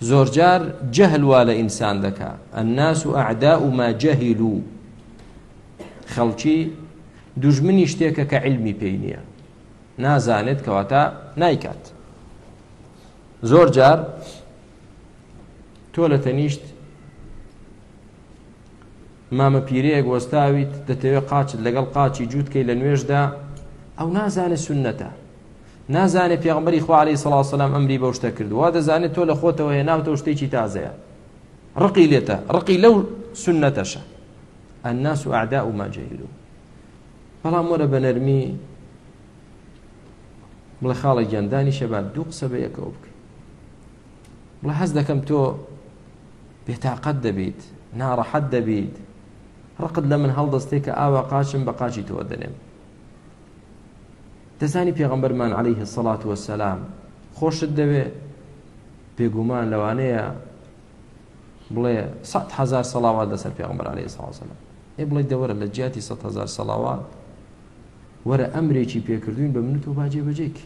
زۆرجار جەهل وا لە ئینسان دەکا الناس اعداء ما جهلوا خەڵکی دوژمنی شتێکە کە علمی پێی نییە نازانێت کەواتە نایکات زۆر جار تۆ لە تەنیشت مامە پیرەیەک وەستاویت دەتەوێت قاچت لەگەڵ قاچی جووت کەی لە نوێژدا ئەو نازانێ سنەتە نازانێ پێغمبەری خوارەی سەڵاسەلام ئەمری بەو شتە کردووە دەزانێت تۆ لە خۆتەوە هێ ناوتە شتێکی تازەیە ڕقی لێتە ڕقی لەو سنەتەشە الناس أعداء ما جهلوا بەڵام وەرە بە نەرمی بڵێ خاڵە گیاندانی شەبات دوو قسە بە یەکەوە بکە بڵێ حەز دەکەم تۆ بێتاقەت دەبیت ناڕەحەت دەبیت ڕقت لە من هەڵدەستێ کە ئاوا قاچم بە قاچی تۆ دەنێم دەزانی پێغمبەرمان عليه سەڵات وەسەسلام خۆشت دەوێ بێگومان لەوانەیە بڵێ سەد هزار سەڵاوات لەسەر پێغمبەر عليه سەڵام ئێ بڵێ دەوەرە لە جیاتی سە هزار سەڵاوات وەرە ئەمرێکی پێکردوین بە منوت و باجێ بەجێک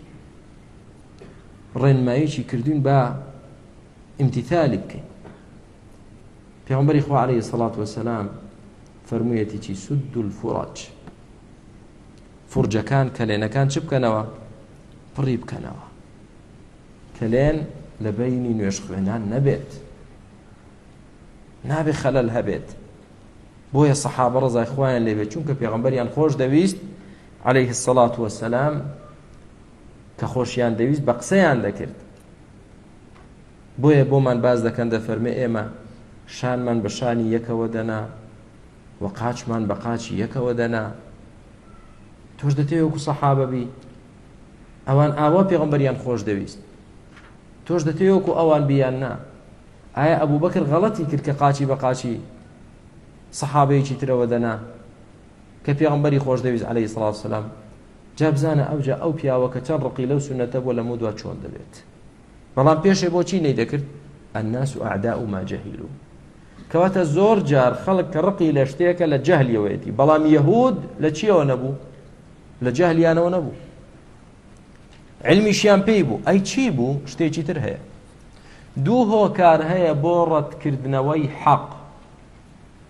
ڕێنماییکی کردوین با ئیمتیتالی بکەین پێغمبەری خوا عليه سەڵات وەسەلام فەرموویەتی چی سود الفراج فرجەکان کەلێنەکان چ بکەنەوە پڕی بکەنەوە کەلێن لە بینی نوێش خوێنان نەبێت نابێ خەلەل هەبێت بۆیە سەحابە ڕزای خۆیان لێبێت چونکە پێغمبەریان خۆش دەویست عليه الصلاة والسلام کە خۆشیان دەویست بە قسەیان دەکرد بۆیە بۆمان باس دەکەن دەفەرمێ ئێمە شانمان بە شانی یەکەوە دەنا و قاچمان بە قاچی یەکەوە دەنا تۆش دەتێ وەکو سەحابە بی ئەوان ئاوا پێغمبەریان خۆش دەویست تۆش دەتێ وەکو ئەوان بیان نا ئایا ئەبوو بەکر غەڵەتی کرد کە قاچی بە قاچی سەحابەیەکی ترەوە دەنا کە پێغەمبەری خۆشدەویست علیە الصلوة والسلام جا بزانە ئەوجا ئەو پیاوە کە چەند ڕقی لەو سنەتە بۆ لەمە دوا چۆن دەبێت بەڵام پێشێ بۆچی نەیدەکرد الناس اعداء ما جهلوا کەواتە زۆر جار خەڵک کە ڕقی لە شتێکە لە جەهلیەوەیەتی بەڵام یەهود لە چیەوە نەبوو لە جەهلیانەوە نەبوو علمیشیان پێی بوو ئەی چی بوو شتێکی تر هەیە دوو هۆکار هەیە بۆ ڕەتکردنەوەی حەق